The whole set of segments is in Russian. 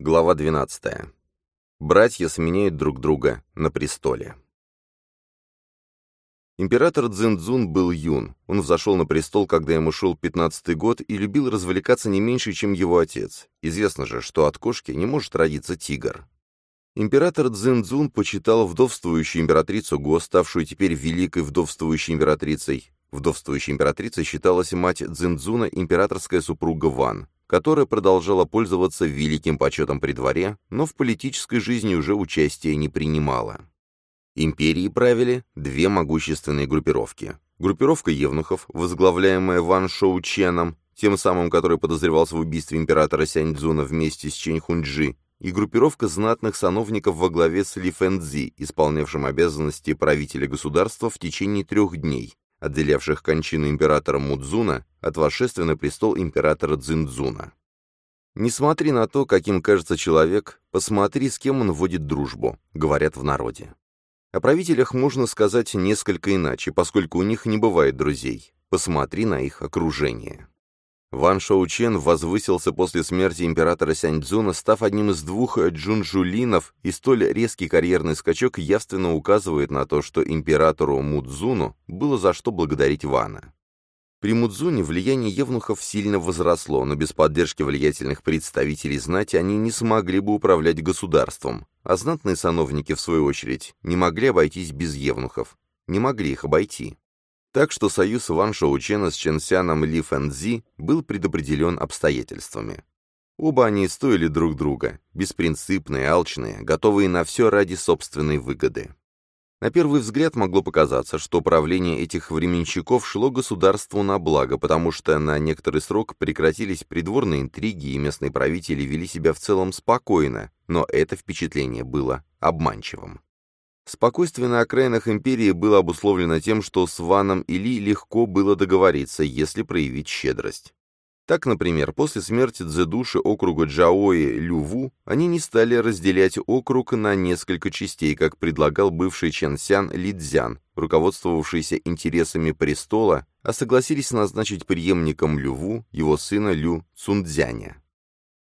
Глава 12. Братья сменяют друг друга на престоле. Император Цзиньцзун был юн. Он взошел на престол, когда ему шел пятнадцатый год, и любил развлекаться не меньше, чем его отец. Известно же, что от кошки не может родиться тигр. Император Цзиньцзун почитал вдовствующую императрицу Го, ставшую теперь великой вдовствующей императрицей. Вдовствующей императрицей считалась мать Цзиньцзуна, императорская супруга Ван которая продолжала пользоваться великим почетом при дворе, но в политической жизни уже участия не принимала. Империи правили две могущественные группировки. Группировка евнухов, возглавляемая Ван Шоу Ченом, тем самым, который подозревался в убийстве императора Сяньцзуна вместе с Чэнь Хунджи, и группировка знатных сановников во главе с Ли Фэнцзи, исполнявшим обязанности правителя государства в течение трех дней, отделявших кончину императора Мудзуна от восшествия на престол императора Цзиньцзуна. «Не смотри на то, каким кажется человек, посмотри, с кем он вводит дружбу», — говорят в народе. О правителях можно сказать несколько иначе, поскольку у них не бывает друзей. Посмотри на их окружение. Ван Шоучен возвысился после смерти императора Сяньцзуна, став одним из двух джунжулинов, и столь резкий карьерный скачок явственно указывает на то, что императору Мудзуну было за что благодарить Вана. При Мудзуне влияние евнухов сильно возросло, но без поддержки влиятельных представителей знати они не смогли бы управлять государством, а знатные сановники, в свою очередь, не могли обойтись без евнухов, не могли их обойти. Так что союз Ван Шоучена с Ченсяном Ли Фэнзи был предопределен обстоятельствами. Оба они стоили друг друга, беспринципные, алчные, готовые на все ради собственной выгоды. На первый взгляд могло показаться, что правление этих временщиков шло государству на благо, потому что на некоторый срок прекратились придворные интриги, и местные правители вели себя в целом спокойно, но это впечатление было обманчивым. Спокойствие на окраинах империи было обусловлено тем, что с Ваном и Ли легко было договориться, если проявить щедрость. Так, например, после смерти Цзэдуши округа Джаои Люву они не стали разделять округ на несколько частей, как предлагал бывший Чэнсян Лидзян, руководствовавшийся интересами престола, а согласились назначить преемником Люву его сына Лю Цундзяня.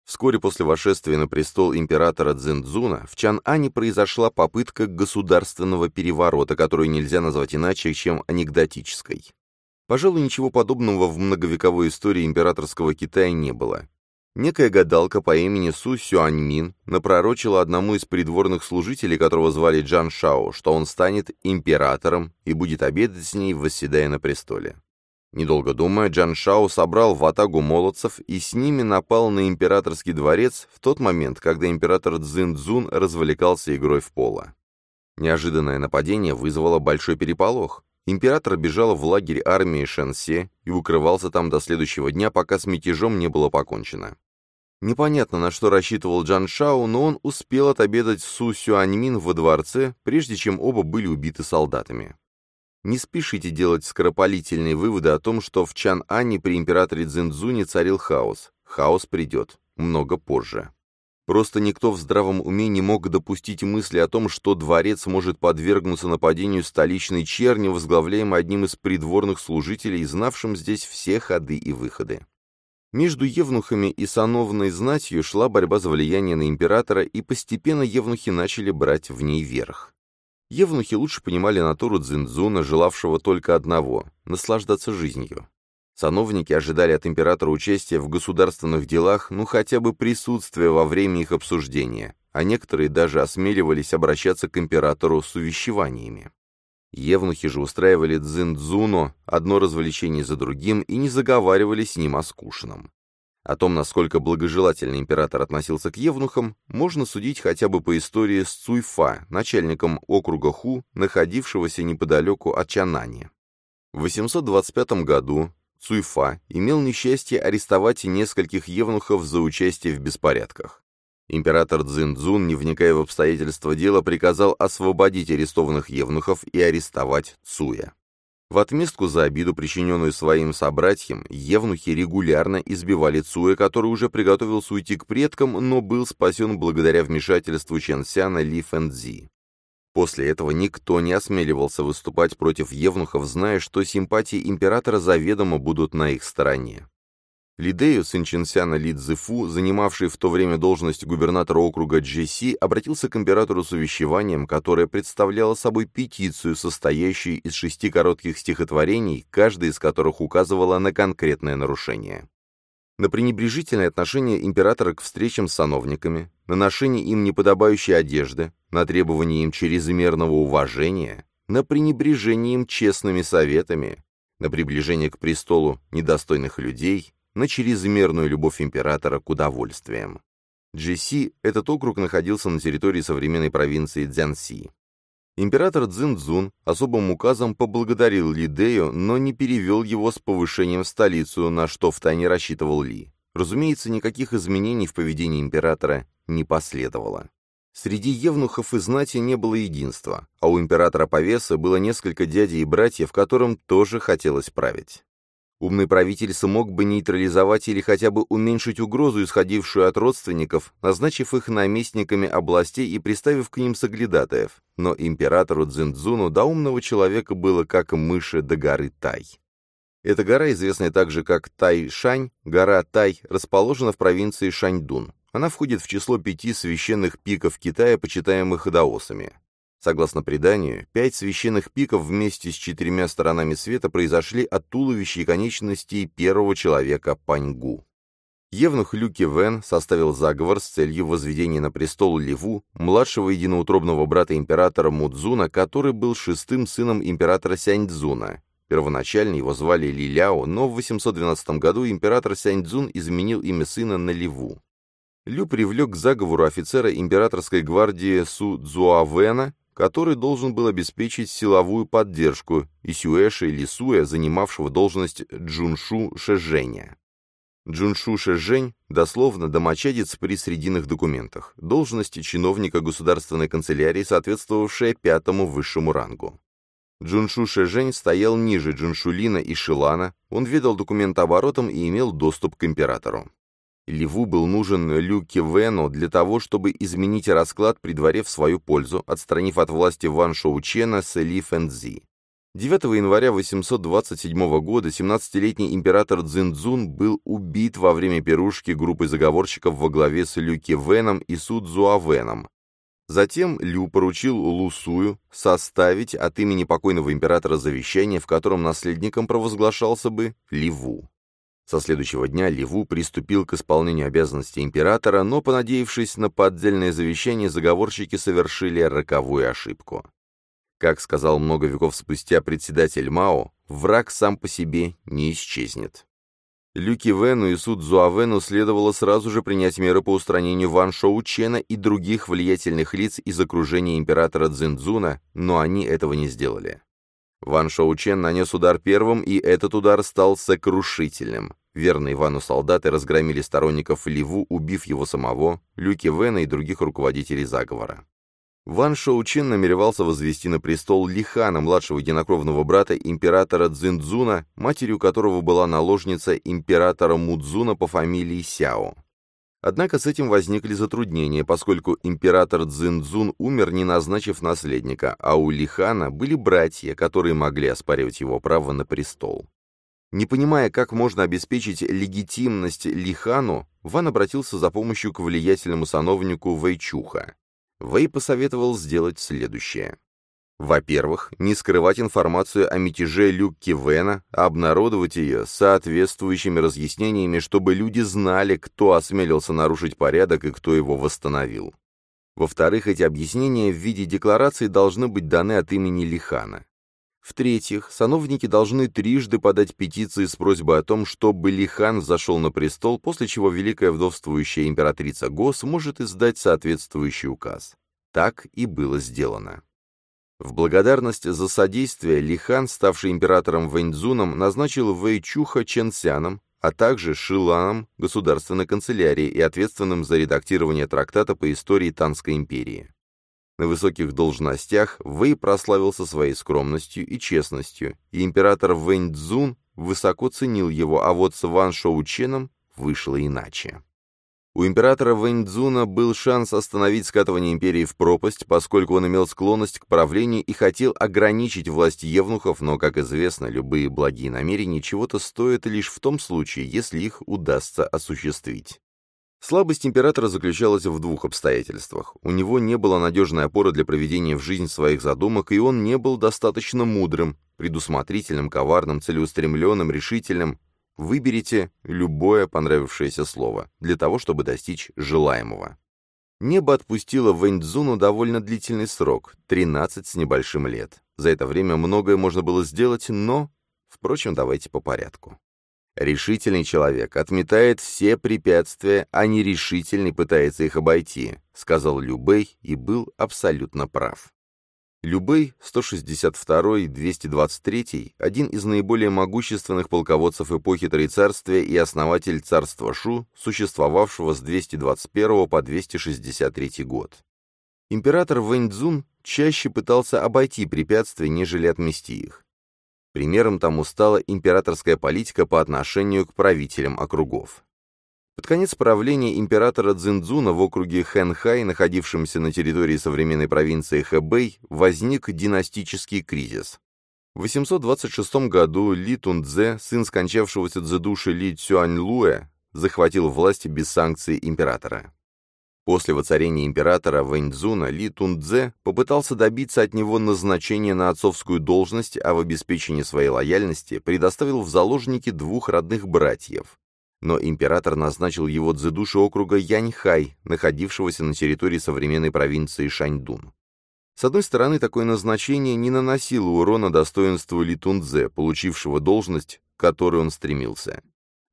Вскоре после восшествия на престол императора Цзиньцзуна в Чан-Ане произошла попытка государственного переворота, которую нельзя назвать иначе, чем анекдотической. Пожалуй, ничего подобного в многовековой истории императорского Китая не было. Некая гадалка по имени Су Сюаньмин напророчила одному из придворных служителей, которого звали Джан Шао, что он станет императором и будет обедать с ней, восседая на престоле. Недолго думая, Джан Шао собрал в атагу молодцев и с ними напал на императорский дворец в тот момент, когда император Цзиньцзун развлекался игрой в поло. Неожиданное нападение вызвало большой переполох. Император бежал в лагерь армии Шэньсе и укрывался там до следующего дня, пока с мятежом не было покончено. Непонятно, на что рассчитывал Джан Шао, но он успел отобедать Су Сюаньмин во дворце, прежде чем оба были убиты солдатами. Не спешите делать скоропалительные выводы о том, что в Чан-Ане при императоре Цзиньцзуне царил хаос. Хаос придет. Много позже. Просто никто в здравом уме не мог допустить мысли о том, что дворец может подвергнуться нападению столичной черни, возглавляемой одним из придворных служителей, знавшим здесь все ходы и выходы. Между евнухами и сановной знатью шла борьба за влияние на императора, и постепенно евнухи начали брать в ней верх. Евнухи лучше понимали натуру Цзиньцзуна, желавшего только одного — наслаждаться жизнью. Сановники ожидали от императора участия в государственных делах, ну хотя бы присутствия во время их обсуждения, а некоторые даже осмеливались обращаться к императору с увещеваниями. Евнухи же устраивали Цзиньцзуну одно развлечение за другим и не заговаривали с ним о скучном. О том, насколько благожелательно император относился к евнухам, можно судить хотя бы по истории с Цуйфа, начальником округа Ху, находившегося неподалеку от Чанани. В 825 году Цуйфа имел несчастье арестовать нескольких евнухов за участие в беспорядках. Император Цзиньцзун, не вникая в обстоятельства дела, приказал освободить арестованных евнухов и арестовать Цуя. В отместку за обиду, причиненную своим собратьям, евнухи регулярно избивали Цуя, который уже приготовился уйти к предкам, но был спасен благодаря вмешательству Ченсяна Ли Фэнзи. После этого никто не осмеливался выступать против евнухов, зная, что симпатии императора заведомо будут на их стороне. Лидею, сын Чинсяна Ли Цзэфу, занимавший в то время должность губернатора округа Джеси, обратился к императору с увещеванием, которое представляло собой петицию, состоящую из шести коротких стихотворений, каждая из которых указывала на конкретное нарушение. На пренебрежительное отношение императора к встречам с сановниками, на ношение им неподобающей одежды, на требование им чрезмерного уважения, на пренебрежение им честными советами, на приближение к престолу недостойных людей, на чрезмерную любовь императора к удовольствиям. Джиси, этот округ находился на территории современной провинции Цзянси. Император Цзиньцзун особым указом поблагодарил Ли Дэю, но не перевел его с повышением в столицу, на что втайне рассчитывал Ли. Разумеется, никаких изменений в поведении императора не последовало. Среди евнухов и знати не было единства, а у императора Повеса было несколько дядей и братьев, которым тоже хотелось править. Умный правитель смог бы нейтрализовать или хотя бы уменьшить угрозу, исходившую от родственников, назначив их наместниками областей и приставив к ним соглядатаев, но императору Цзиньцзуну до умного человека было как мыши до горы Тай. Эта гора, известная также как Тай-Шань, гора Тай, расположена в провинции Шаньдун. Она входит в число пяти священных пиков Китая, почитаемых даосами. Согласно преданию, пять священных пиков вместе с четырьмя сторонами света произошли от туловища и конечностей первого человека Паньгу. Евнух Люки Вен составил заговор с целью возведения на престол Ливу, младшего единоутробного брата императора Мудзуна, который был шестым сыном императора Сяньцзуна. Первоначально его звали Лиляо, но в 812 году император Сяньцзун изменил имя сына на Ливу. Лю привлек к заговору офицера императорской гвардии Су Цзуавена который должен был обеспечить силовую поддержку Исюэша или Суэ, занимавшего должность Джуншу Шэжэня. Джуншу Шэжэнь, дословно домочадец при срединных документах, должность чиновника государственной канцелярии, соответствовавшая пятому высшему рангу. Джуншу Шэжэнь стоял ниже Джуншулина и Шилана, он ведал документооборотом и имел доступ к императору. Леву был нужен Лю Кивену для того, чтобы изменить расклад при дворе в свою пользу, отстранив от власти Ван Шоучена с Ли Фэнзи. 9 января 827 года 17-летний император Цзиньцзун был убит во время пирушки группой заговорщиков во главе с Лю Кивеном и Су Цзуавеном. Затем Лю поручил Лу Сую составить от имени покойного императора завещание, в котором наследником провозглашался бы Ливу. Со следующего дня Ливу приступил к исполнению обязанностей императора, но, понадеявшись на поддельное завещание, заговорщики совершили роковую ошибку. Как сказал много веков спустя председатель Мао, враг сам по себе не исчезнет. Люки Вену и Суд Зуавену следовало сразу же принять меры по устранению Ван Шоу Чена и других влиятельных лиц из окружения императора Цзиньцзуна, но они этого не сделали. Ван Шоу Чен нанес удар первым, и этот удар стал сокрушительным. Верные Ивану солдаты разгромили сторонников Ливу, убив его самого, Люки Вена и других руководителей заговора. Ван Шоучин намеревался возвести на престол Лихана, младшего единокровного брата императора Цзиньцзуна, матерью которого была наложница императора Мудзуна по фамилии Сяо. Однако с этим возникли затруднения, поскольку император Цзиньцзун умер, не назначив наследника, а у Лихана были братья, которые могли оспаривать его право на престол. Не понимая, как можно обеспечить легитимность Лихану, Ван обратился за помощью к влиятельному сановнику Вэйчуха. Вэй посоветовал сделать следующее. Во-первых, не скрывать информацию о мятеже Люкки Вена, а обнародовать ее соответствующими разъяснениями, чтобы люди знали, кто осмелился нарушить порядок и кто его восстановил. Во-вторых, эти объяснения в виде декларации должны быть даны от имени Лихана. В-третьих, сановники должны трижды подать петиции с просьбой о том, чтобы Лихан зашел на престол, после чего великая вдовствующая императрица Го сможет издать соответствующий указ. Так и было сделано. В благодарность за содействие Лихан, ставший императором Вэньцзуном, назначил Вэйчуха Ченсяном, а также Шиланом государственной канцелярии и ответственным за редактирование трактата по истории Танской империи. На высоких должностях Вэй прославился своей скромностью и честностью, и император Вэнь Цзун высоко ценил его, а вот с Ван Шоученом вышло иначе. У императора Вэньцзуна был шанс остановить скатывание империи в пропасть, поскольку он имел склонность к правлению и хотел ограничить власть евнухов, но, как известно, любые благие намерения чего-то стоят лишь в том случае, если их удастся осуществить. Слабость императора заключалась в двух обстоятельствах. У него не было надежной опоры для проведения в жизнь своих задумок, и он не был достаточно мудрым, предусмотрительным, коварным, целеустремленным, решительным, Выберите любое понравившееся слово для того, чтобы достичь желаемого. Небо отпустило Вэньцзуну довольно длительный срок — 13 с небольшим лет. За это время многое можно было сделать, но... Впрочем, давайте по порядку. Решительный человек отметает все препятствия, а нерешительный пытается их обойти, сказал Любэй и был абсолютно прав. Любэй, 162-й, 223-й, один из наиболее могущественных полководцев эпохи Троецарствия и основатель царства Шу, существовавшего с 221 по 263 год. Император Вэньцзун чаще пытался обойти препятствия, нежели отмести их. Примером тому стала императорская политика по отношению к правителям округов. Под конец правления императора Цзиньцзуна в округе Хэнхай, находившемся на территории современной провинции Хэбэй, возник династический кризис. В 826 году Ли Тунцзе, сын скончавшегося дзэдуши Ли Цюаньлуэ, захватил власть без санкций императора. После воцарения императора Вэньцзуна Ли Тунцзе попытался добиться от него назначения на отцовскую должность, а в обеспечении своей лояльности предоставил в заложники двух родных братьев но император назначил его дзэдуши округа Яньхай, находившегося на территории современной провинции Шаньдун. С одной стороны, такое назначение не наносило урона достоинству Литунзе, получившего должность, к которой он стремился.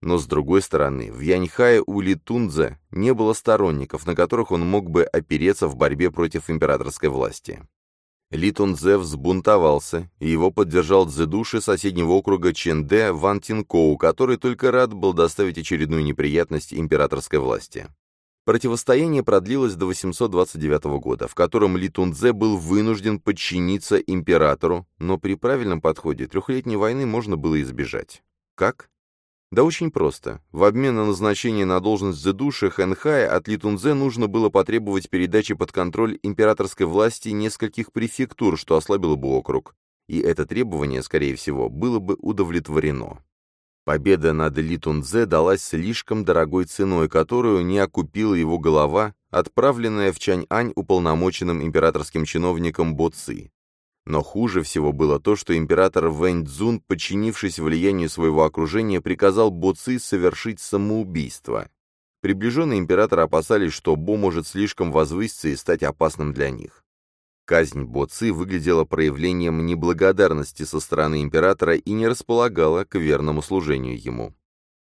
Но с другой стороны, в Яньхае у Литунзе не было сторонников, на которых он мог бы опереться в борьбе против императорской власти. Ли Тунзе взбунтовался, и его поддержал дзедуши соседнего округа Ченде Ван Тинкоу, который только рад был доставить очередную неприятность императорской власти. Противостояние продлилось до 829 года, в котором Ли Тунзе был вынужден подчиниться императору, но при правильном подходе трехлетней войны можно было избежать. Как? Да очень просто. В обмен на назначение на должность Зедуши Хэнхая от Литунзе нужно было потребовать передачи под контроль императорской власти нескольких префектур, что ослабило бы округ. И это требование, скорее всего, было бы удовлетворено. Победа над Литунзе далась слишком дорогой ценой, которую не окупила его голова, отправленная в Чань-Ань уполномоченным императорским чиновником Бо Ци. Но хуже всего было то, что император Вэнь Цзун, подчинившись влиянию своего окружения, приказал Бо Ци совершить самоубийство. Приближенные императора опасались, что Бо может слишком возвыситься и стать опасным для них. Казнь Бо Ци выглядела проявлением неблагодарности со стороны императора и не располагала к верному служению ему.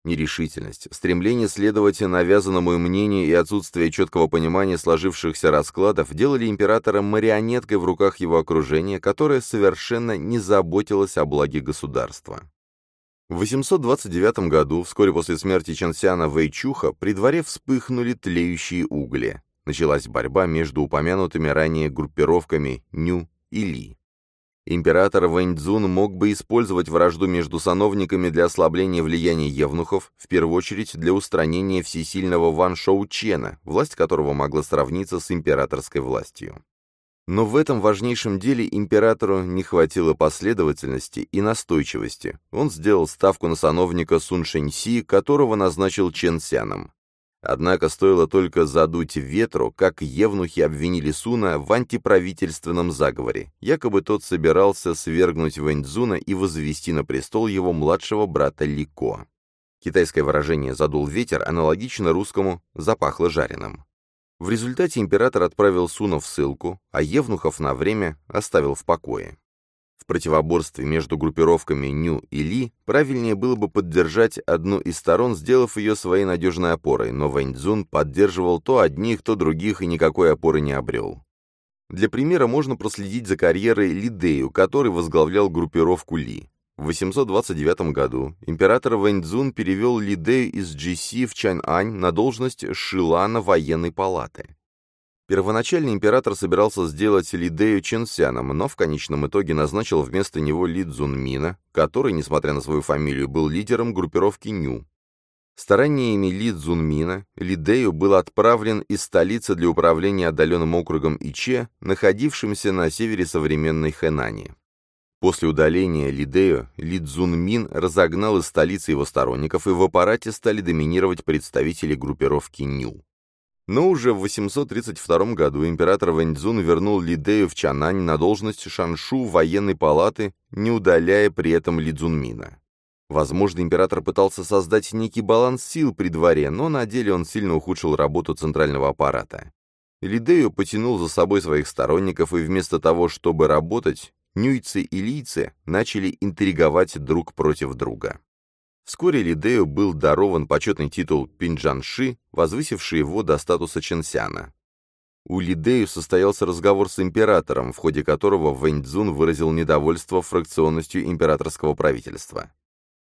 Нерешительность, стремление следовать навязанному мнению и отсутствие четкого понимания сложившихся раскладов делали императора марионеткой в руках его окружения, которое совершенно не заботилось о благе государства. В 829 году, вскоре после смерти Чансяна Вэйчуха, при дворе вспыхнули тлеющие угли. Началась борьба между упомянутыми ранее группировками Ню и Ли. Император Вэньцзун мог бы использовать вражду между сановниками для ослабления влияния евнухов, в первую очередь для устранения всесильного Ван Шоучена, власть которого могла сравниться с императорской властью. Но в этом важнейшем деле императору не хватило последовательности и настойчивости. Он сделал ставку на сановника Сун Шэньси, которого назначил Чен Сяном. Однако стоило только задуть ветру, как евнухи обвинили Суна в антиправительственном заговоре. Якобы тот собирался свергнуть Вэньцзуна и возвести на престол его младшего брата Лико. Китайское выражение «задул ветер» аналогично русскому «запахло жареным». В результате император отправил Суна в ссылку, а евнухов на время оставил в покое. В противоборстве между группировками Ню и Ли правильнее было бы поддержать одну из сторон, сделав ее своей надежной опорой, но Вэньцзун поддерживал то одних, то других и никакой опоры не обрел. Для примера можно проследить за карьерой Ли Дэю, который возглавлял группировку Ли. В 829 году император Вэньцзун перевел Ли Дэю из GC в Чань-Ань на должность Шилана военной палаты. Первоначально император собирался сделать Лидею Ченсяном, но в конечном итоге назначил вместо него Ли Цзунмина, который, несмотря на свою фамилию, был лидером группировки Ню. Стараниями Ли Цзунмина Лидею был отправлен из столицы для управления отдаленным округом Иче, находившимся на севере современной Хэнани. После удаления Лидею Ли Цзунмин разогнал из столицы его сторонников, и в аппарате стали доминировать представители группировки Ню. Но уже в 832 году император Вэньцзун вернул Лидею в Чанань на должность шаншу военной палаты, не удаляя при этом Ли Цзунмина. Возможно, император пытался создать некий баланс сил при дворе, но на деле он сильно ухудшил работу центрального аппарата. Лидею потянул за собой своих сторонников, и вместо того, чтобы работать, нюйцы и лийцы начали интриговать друг против друга. Вскоре Лидею был дарован почетный титул Пинджанши, возвысивший его до статуса Ченсяна. У Лидею состоялся разговор с императором, в ходе которого Вэньцзун выразил недовольство фракционностью императорского правительства.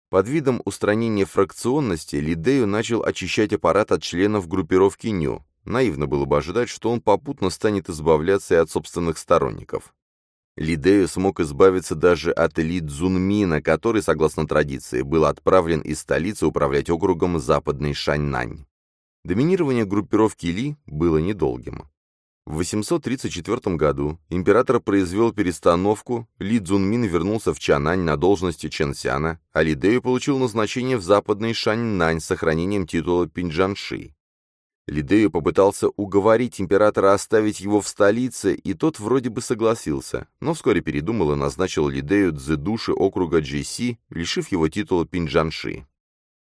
Под видом устранения фракционности Лидею начал очищать аппарат от членов группировки Ню. Наивно было бы ожидать, что он попутно станет избавляться и от собственных сторонников. Лидею смог избавиться даже от Ли Цзунмина, который, согласно традиции, был отправлен из столицы управлять округом Западный Шаньнань. Доминирование группировки Ли было недолгим. В 834 году император произвел перестановку, Ли Цзунмин вернулся в Чанань на должности Чэнсяна, а Ли Дэю получил назначение в западный Шаньнань с сохранением титула Пинджанши. Ли Дэю попытался уговорить императора оставить его в столице, и тот вроде бы согласился, но вскоре передумал и назначил Ли Дэю дзэдуши округа Джиси, лишив его титула Пинджанши.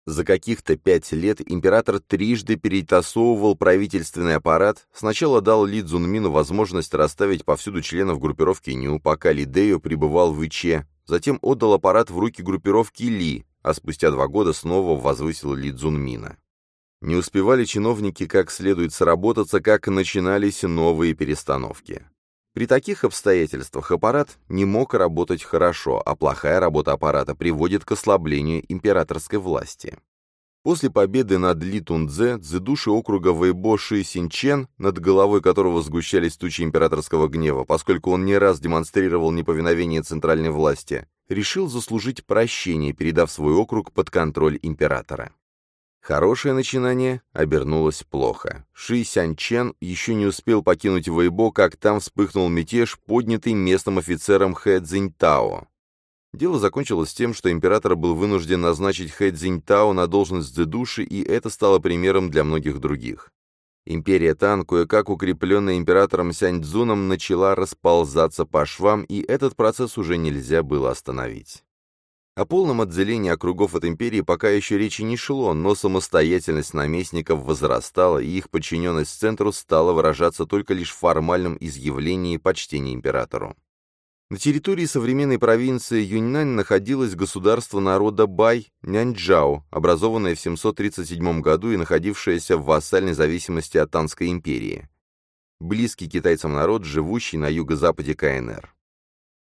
За каких-то пять лет император трижды перетасовывал правительственный аппарат, сначала дал Ли Цзунмину возможность расставить повсюду членов группировки Ню, пока Ли Дэйо пребывал в Иче, затем отдал аппарат в руки группировки Ли, а спустя два года снова возвысил Ли Цзунмина. Не успевали чиновники как следует сработаться, как начинались новые перестановки. При таких обстоятельствах аппарат не мог работать хорошо, а плохая работа аппарата приводит к ослаблению императорской власти. После победы над Ли Тунцзе, дзэдуши округа Вэйбо Ши Синчен, над головой которого сгущались тучи императорского гнева, поскольку он не раз демонстрировал неповиновение центральной власти, решил заслужить прощение, передав свой округ под контроль императора. Хорошее начинание обернулось плохо. Ши Сянчен еще не успел покинуть Вэйбо, как там вспыхнул мятеж, поднятый местным офицером Хэ Цзиньтао. Дело закончилось тем, что император был вынужден назначить Хэ Цзиньтао на должность Цзэдуши, и это стало примером для многих других. Империя Тан, кое-как укрепленная императором Сяньцзуном, начала расползаться по швам, и этот процесс уже нельзя было остановить. О полном отделении округов от империи пока еще речи не шло, но самостоятельность наместников возрастала, и их подчиненность центру стала выражаться только лишь в формальном изъявлении почтения императору. На территории современной провинции Юньнань находилось государство народа Бай Няньчжао, образованное в 737 году и находившееся в вассальной зависимости от Танской империи. Близкий китайцам народ, живущий на юго-западе КНР.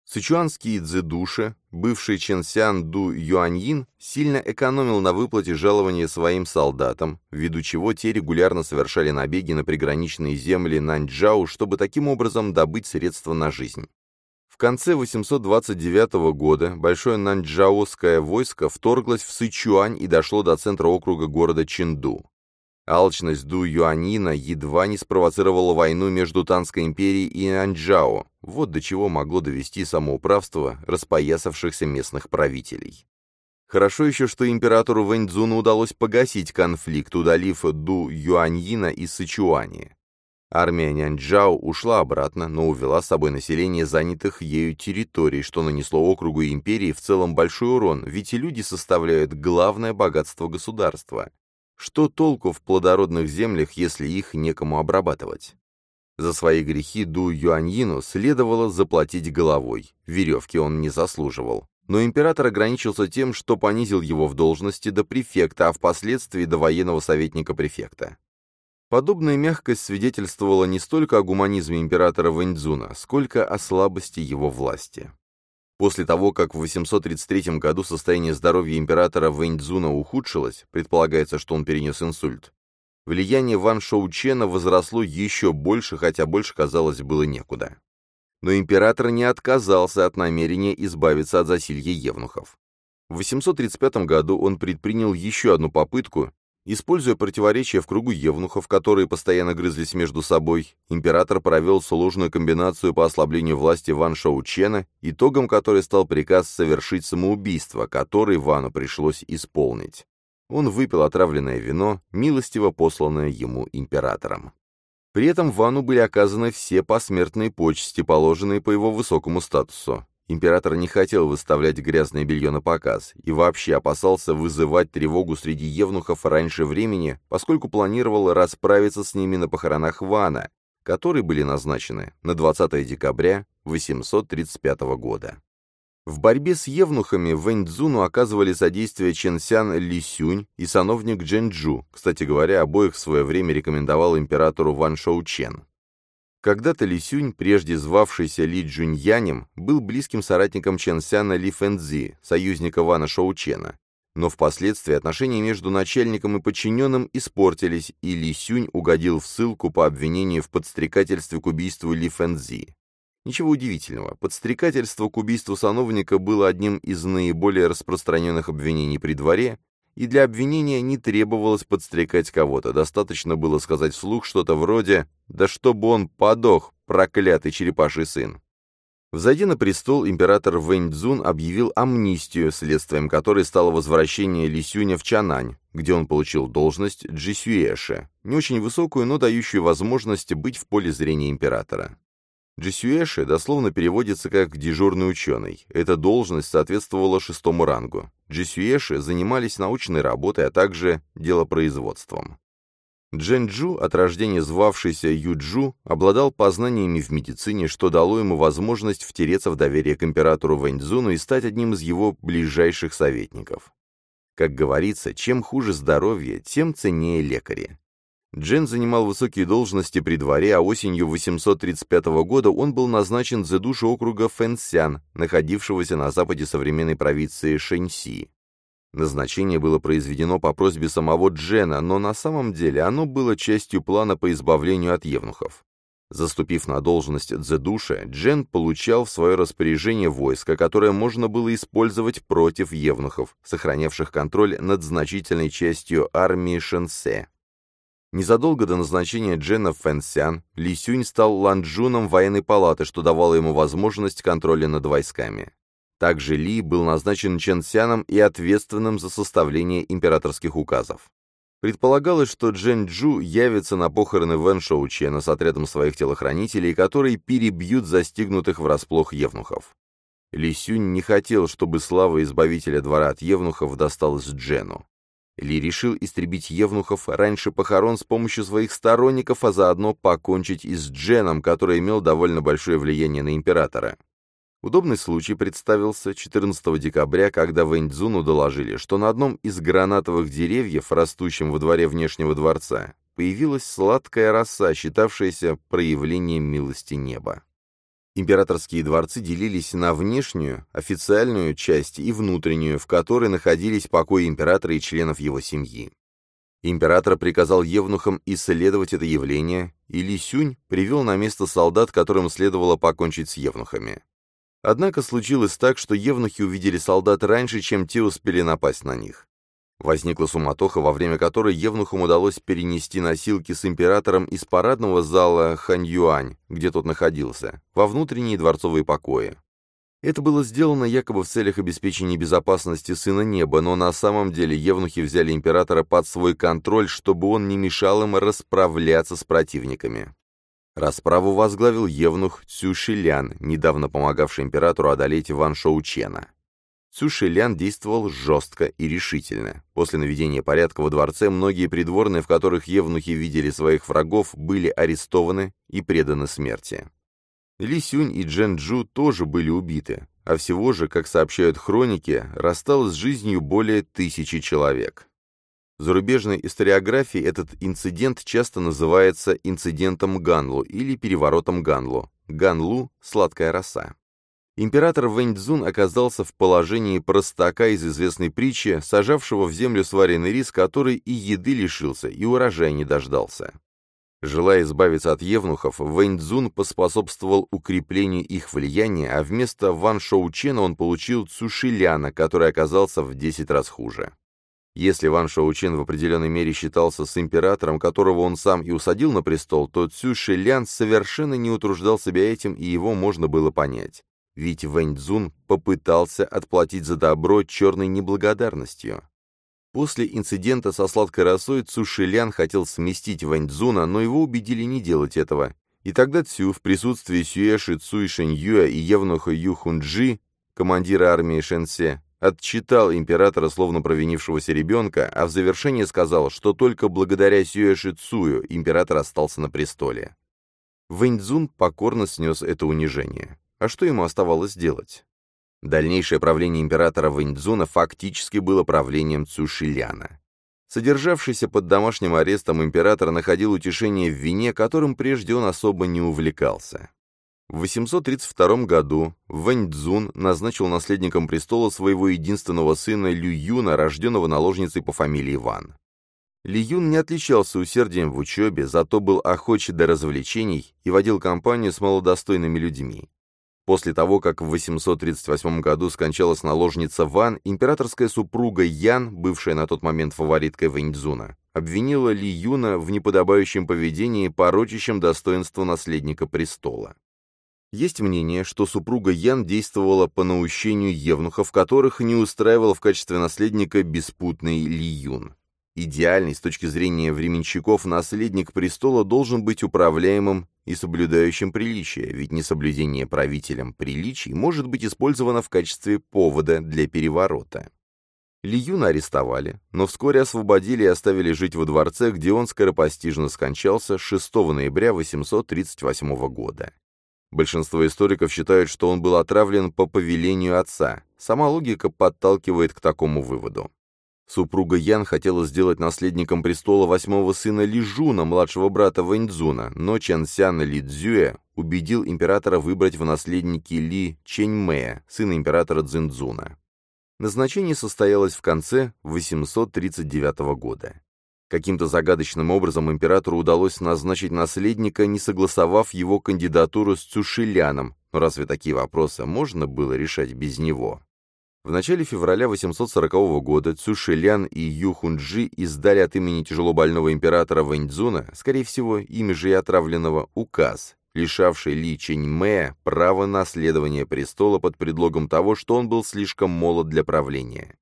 Сычуанский дзэдуша, бывший Ченсян Ду Юаньин, сильно экономил на выплате жалования своим солдатам, ввиду чего те регулярно совершали набеги на приграничные земли Наньчжао, чтобы таким образом добыть средства на жизнь. В конце 829 года большое наньчжаоское войско вторглось в Сычуань и дошло до центра округа города Чинду. Алчность Ду Юанина едва не спровоцировала войну между Танской империей и Анджао, вот до чего могло довести самоуправство распоясавшихся местных правителей. Хорошо еще, что императору Вэньцзуну удалось погасить конфликт, удалив Ду Юаньина из Сычуани. Армия Няньчжао ушла обратно, но увела с собой население занятых ею территорий, что нанесло округу империи в целом большой урон, ведь и люди составляют главное богатство государства. Что толку в плодородных землях, если их некому обрабатывать? За свои грехи Ду Юаньину следовало заплатить головой, веревки он не заслуживал. Но император ограничился тем, что понизил его в должности до префекта, а впоследствии до военного советника префекта. Подобная мягкость свидетельствовала не столько о гуманизме императора Вэньцзуна, сколько о слабости его власти. После того, как в 833 году состояние здоровья императора Вэньцзуна ухудшилось, предполагается, что он перенес инсульт, влияние Ван Шоучена возросло еще больше, хотя больше, казалось, было некуда. Но император не отказался от намерения избавиться от засилья евнухов. В 835 году он предпринял еще одну попытку, Используя противоречия в кругу евнухов, которые постоянно грызлись между собой, император провел сложную комбинацию по ослаблению власти Ван Шоучена, итогом которой стал приказ совершить самоубийство, который Вану пришлось исполнить. Он выпил отравленное вино, милостиво посланное ему императором. При этом Вану были оказаны все посмертные почести, положенные по его высокому статусу. Император не хотел выставлять грязное белье на показ и вообще опасался вызывать тревогу среди евнухов раньше времени, поскольку планировал расправиться с ними на похоронах Вана, которые были назначены на 20 декабря 835 года. В борьбе с евнухами Вэньцзуну оказывали содействие Ченсян Лисюнь и сановник Джэньчжу, кстати говоря, обоих в свое время рекомендовал императору Ван Шоучен. Когда-то Ли Сюнь, прежде звавшийся Ли Джуньянем, был близким соратником Чен Сяна Ли Фэнзи, союзника Вана Шоучена. Но впоследствии отношения между начальником и подчиненным испортились, и Ли Сюнь угодил в ссылку по обвинению в подстрекательстве к убийству Ли Фэнзи. Ничего удивительного, подстрекательство к убийству сановника было одним из наиболее распространенных обвинений при дворе, и для обвинения не требовалось подстрекать кого-то, достаточно было сказать вслух что-то вроде «Да чтобы он подох, проклятый черепаший сын». Взойдя на престол, император Вэньцзун объявил амнистию, следствием которой стало возвращение Лисюня в Чанань, где он получил должность Джисюэша, не очень высокую, но дающую возможность быть в поле зрения императора. Джисюэши дословно переводится как «дежурный ученый». Эта должность соответствовала шестому рангу. Джисюэши занимались научной работой, а также делопроизводством. Джэнджу, от рождения звавшийся Юджу, обладал познаниями в медицине, что дало ему возможность втереться в доверие к императору Вэньцзуну и стать одним из его ближайших советников. Как говорится, чем хуже здоровье, тем ценнее лекари. Джен занимал высокие должности при дворе, а осенью 835 года он был назначен дзэдушу округа Фэнсян, находившегося на западе современной провинции Шэньси. Назначение было произведено по просьбе самого Джена, но на самом деле оно было частью плана по избавлению от евнухов. Заступив на должность дзедуша, Джен получал в свое распоряжение войско, которое можно было использовать против евнухов, сохранявших контроль над значительной частью армии Шэньсе. Незадолго до назначения Джена Фэнсян Ли Сюнь стал ланджуном военной палаты, что давало ему возможность контроля над войсками. Также Ли был назначен Чен Сяном и ответственным за составление императорских указов. Предполагалось, что Джен Джу явится на похороны Вэн Шоу Чена с отрядом своих телохранителей, которые перебьют застигнутых врасплох евнухов. Ли Сюнь не хотел, чтобы слава избавителя двора от евнухов досталась Джену. Ли решил истребить евнухов раньше похорон с помощью своих сторонников, а заодно покончить и с Дженом, который имел довольно большое влияние на императора. Удобный случай представился 14 декабря, когда Вэньцзуну доложили, что на одном из гранатовых деревьев, растущем во дворе внешнего дворца, появилась сладкая роса, считавшаяся проявлением милости неба. Императорские дворцы делились на внешнюю, официальную часть и внутреннюю, в которой находились покои императора и членов его семьи. Император приказал евнухам исследовать это явление, и Ли Сюнь привел на место солдат, которым следовало покончить с евнухами. Однако случилось так, что евнухи увидели солдат раньше, чем те успели напасть на них. Возникла суматоха, во время которой Евнухам удалось перенести носилки с императором из парадного зала Ханьюань, где тот находился, во внутренние дворцовые покои. Это было сделано якобы в целях обеспечения безопасности Сына Неба, но на самом деле евнухи взяли императора под свой контроль, чтобы он не мешал им расправляться с противниками. Расправу возглавил евнух Цюшилян, недавно помогавший императору одолеть Ван Шоучена. Цюшилян действовал жестко и решительно. После наведения порядка во дворце многие придворные, в которых евнухи видели своих врагов, были арестованы и преданы смерти. Ли Сюнь и Джен Джу тоже были убиты, а всего же, как сообщают хроники, рассталось с жизнью более тысячи человек. В зарубежной историографии этот инцидент часто называется инцидентом Ганлу или переворотом Ганлу. Ганлу – сладкая роса. Император Вэньцзун оказался в положении простака из известной притчи, сажавшего в землю сваренный рис, который и еды лишился, и урожая не дождался. Желая избавиться от евнухов, Вэнь Цзун поспособствовал укреплению их влияния, а вместо Ван Шоу Чена он получил Цушиляна, который оказался в 10 раз хуже. Если Ван Шоучен в определенной мере считался с императором, которого он сам и усадил на престол, то Цю Шилян совершенно не утруждал себя этим, и его можно было понять. Ведь Вэнь Цзун попытался отплатить за добро черной неблагодарностью. После инцидента со сладкой росой Цю Шилян хотел сместить Вэнь Цзуна, но его убедили не делать этого. И тогда Цю в присутствии Сюэши Цуй Шэньюя и Евнуха Ю Хунджи, командира армии Шэньсе, отчитал императора словно провинившегося ребенка, а в завершении сказал, что только благодаря Сюэши Цую император остался на престоле. Вэньцзун покорно снес это унижение. А что ему оставалось делать? Дальнейшее правление императора Вэньцзуна фактически было правлением Цушиляна. Содержавшийся под домашним арестом император находил утешение в вине, которым прежде он особо не увлекался. В 832 году Вэнь Цзун назначил наследником престола своего единственного сына Лю Юна, рожденного наложницей по фамилии Ван. Ли Юн не отличался усердием в учебе, зато был охоч до развлечений и водил компанию с малодостойными людьми. После того, как в 838 году скончалась наложница Ван, императорская супруга Ян, бывшая на тот момент фавориткой Вэньцзуна, обвинила Ли Юна в неподобающем поведении, порочащем достоинство наследника престола. Есть мнение, что супруга Ян действовала по наущению евнухов, которых не устраивал в качестве наследника беспутный Ли Юн. Идеальный с точки зрения временщиков наследник престола должен быть управляемым и соблюдающим приличия, ведь несоблюдение правителем приличий может быть использовано в качестве повода для переворота. Ли Юна арестовали, но вскоре освободили и оставили жить во дворце, где он скоропостижно скончался 6 ноября 838 года. Большинство историков считают, что он был отравлен по повелению отца. Сама логика подталкивает к такому выводу. Супруга Ян хотела сделать наследником престола восьмого сына Лижуна, младшего брата Вэньцзуна, но Чан Сян Ли Цзюэ убедил императора выбрать в наследники Ли Чэньмэя, сына императора Цзиньцзуна. Назначение состоялось в конце 839 года. Каким-то загадочным образом императору удалось назначить наследника, не согласовав его кандидатуру с Цюшиляном, но разве такие вопросы можно было решать без него? В начале февраля 840 года Цюшилян и Юхунджи издали от имени тяжелобольного императора Вэньцзуна, скорее всего, ими же и отравленного, указ, лишавший Ли Чэньмэя права наследования престола под предлогом того, что он был слишком молод для правления.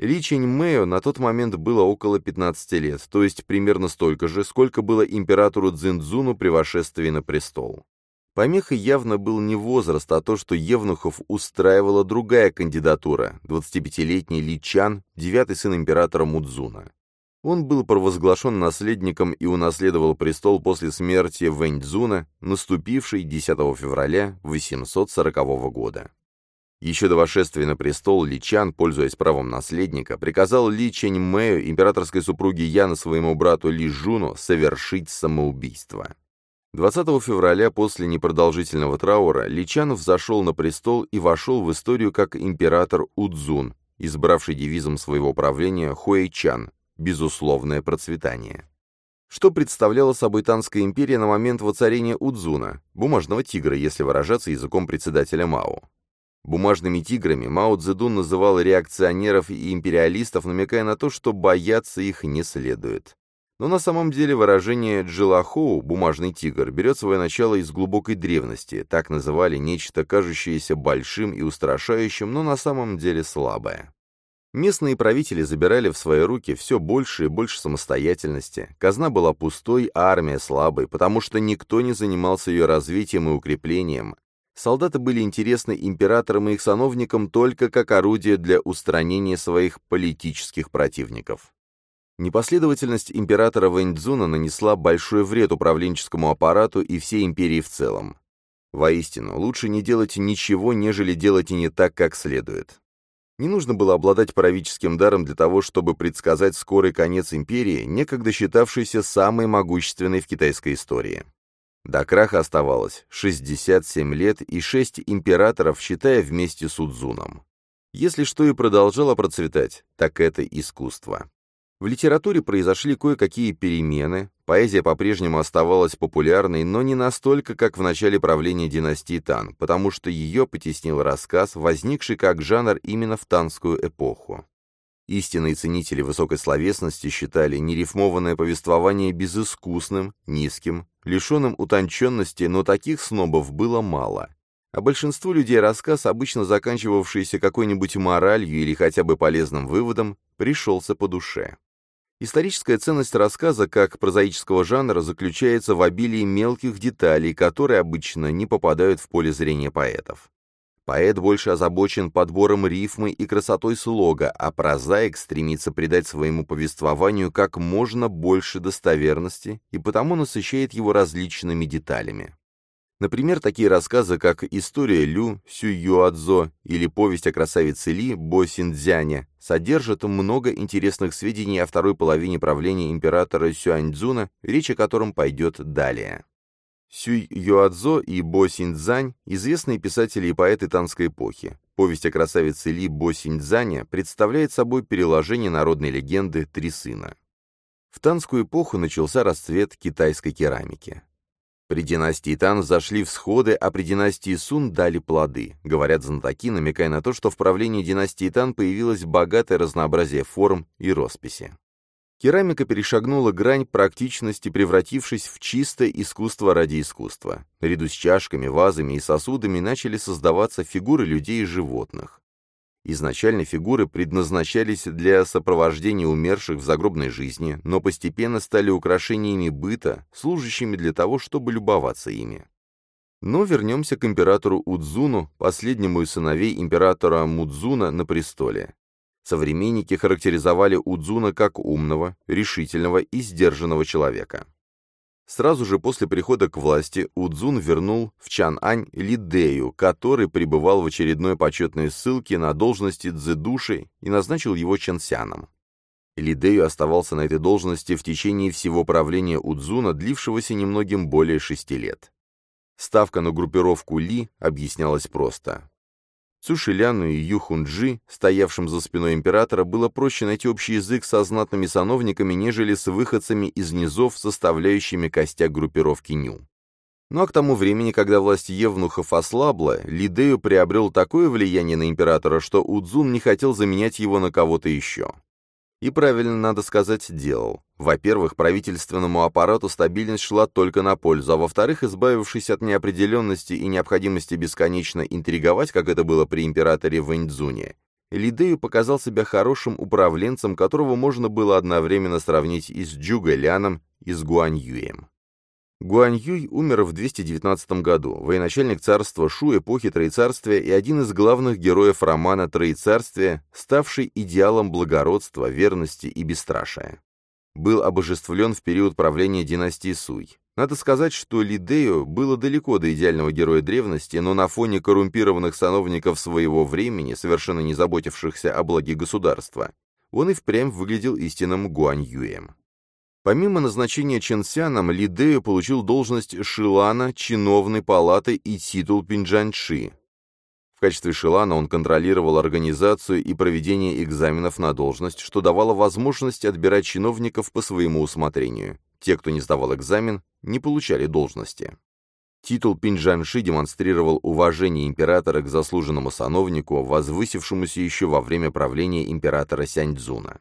Ли Чэнь Мэю на тот момент было около 15 лет, то есть примерно столько же, сколько было императору Цзиньцзуну при вошествии на престол. Помехой явно был не возраст, а то, что Евнухов устраивала другая кандидатура, 25-летний Ли Чан, девятый сын императора Мудзуна. Он был провозглашен наследником и унаследовал престол после смерти Вэньцзуна, наступившей 10 февраля 840 года. Еще до вошествия на престол Ли Чан, пользуясь правом наследника, приказал Ли Чэнь Мэю, императорской супруге Яна, своему брату Ли Жуну, совершить самоубийство. 20 февраля после непродолжительного траура Ли Чан взошел на престол и вошел в историю как император Удзун, избравший девизом своего правления Хуэй Чан «Безусловное процветание». Что представляла собой Танская империя на момент воцарения Удзуна, бумажного тигра, если выражаться языком председателя Мао? Бумажными тиграми Мао Цзэдун называл реакционеров и империалистов, намекая на то, что бояться их не следует. Но на самом деле выражение «джилахоу» — «бумажный тигр» берет свое начало из глубокой древности, так называли нечто, кажущееся большим и устрашающим, но на самом деле слабое. Местные правители забирали в свои руки все больше и больше самостоятельности. Казна была пустой, а армия слабой, потому что никто не занимался ее развитием и укреплением, Солдаты были интересны императорам и их сановникам только как орудие для устранения своих политических противников. Непоследовательность императора Вэньцзуна нанесла большой вред управленческому аппарату и всей империи в целом. Воистину, лучше не делать ничего, нежели делать и не так, как следует. Не нужно было обладать правительским даром для того, чтобы предсказать скорый конец империи, некогда считавшейся самой могущественной в китайской истории. До краха оставалось 67 лет и 6 императоров, считая вместе с Удзуном. Если что и продолжало процветать, так это искусство. В литературе произошли кое-какие перемены, Поэзия по-прежнему оставалась популярной, но не настолько, как в начале правления династии Тан, потому что ее потеснил рассказ, возникший как жанр именно в танскую эпоху. Истинные ценители высокой словесности считали нерифмованное повествование безыскусным, низким, лишенным утонченности, но таких снобов было мало. А большинству людей рассказ, обычно заканчивавшийся какой-нибудь моралью или хотя бы полезным выводом, пришелся по душе. Историческая ценность рассказа как прозаического жанра заключается в обилии мелких деталей, которые обычно не попадают в поле зрения поэтов. Поэт больше озабочен подбором рифмы и красотой слога, а прозаик стремится придать своему повествованию как можно больше достоверности и потому насыщает его различными деталями. Например, такие рассказы, как «История Лю», «Сююадзо» или «Повесть о красавице Ли» Бо Синдзяня, содержат много интересных сведений о второй половине правления императора Сюаньцзуна, речь о котором пойдет далее. Сюй Юадзо и Бо Синьцзань – известные писатели и поэты танской эпохи. Повесть о красавице Ли Бо Синьцзаня представляет собой переложение народной легенды «Три сына». В танскую эпоху начался расцвет китайской керамики. При династии Тан зашли всходы, а при династии Сун дали плоды, говорят знатоки, намекая на то, что в правлении династии Тан появилось богатое разнообразие форм и росписи. Керамика перешагнула грань практичности, превратившись в чистое искусство ради искусства. Наряду с чашками, вазами и сосудами начали создаваться фигуры людей и животных. Изначально фигуры предназначались для сопровождения умерших в загробной жизни, но постепенно стали украшениями быта, служащими для того, чтобы любоваться ими. Но вернемся к императору Удзуну, последнему из сыновей императора Мудзуна на престоле. Современники характеризовали Удзуна как умного, решительного и сдержанного человека. Сразу же после прихода к власти Удзун вернул в Чан-Ань Лидею, который пребывал в очередной почетной ссылке на должности Цзэдуши и назначил его Чэнсяном. Лидею оставался на этой должности в течение всего правления Удзуна, длившегося немногим более шести лет. Ставка на группировку Ли объяснялась просто. Цушиляну и Юхунджи, стоявшим за спиной императора, было проще найти общий язык со знатными сановниками, нежели с выходцами из низов, составляющими костяк группировки Ню. Но к тому времени, когда власть евнухов ослабла, Лидею приобрел такое влияние на императора, что Удзун не хотел заменять его на кого-то еще. И правильно, надо сказать, делал. Во-первых, правительственному аппарату стабильность шла только на пользу, а во-вторых, избавившись от неопределенности и необходимости бесконечно интриговать, как это было при императоре Вэньцзуне, Лидею показал себя хорошим управленцем, которого можно было одновременно сравнить и с Джуга и с Гуаньюем. Гуань Юй умер в 219 году, военачальник царства Шу эпохи Троецарствия и один из главных героев романа Троецарствия, ставший идеалом благородства, верности и бесстрашия. Был обожествлен в период правления династии Суй. Надо сказать, что Лидею было далеко до идеального героя древности, но на фоне коррумпированных сановников своего времени, совершенно не заботившихся о благе государства, он и впрямь выглядел истинным Гуань Юем. Помимо назначения Ченсяном, Лидею получил должность Шилана, чиновной палаты и титул Пинджанши. В качестве Шилана он контролировал организацию и проведение экзаменов на должность, что давало возможность отбирать чиновников по своему усмотрению. Те, кто не сдавал экзамен, не получали должности. Титул Пинджанши демонстрировал уважение императора к заслуженному сановнику, возвысившемуся еще во время правления императора Сяньцзуна.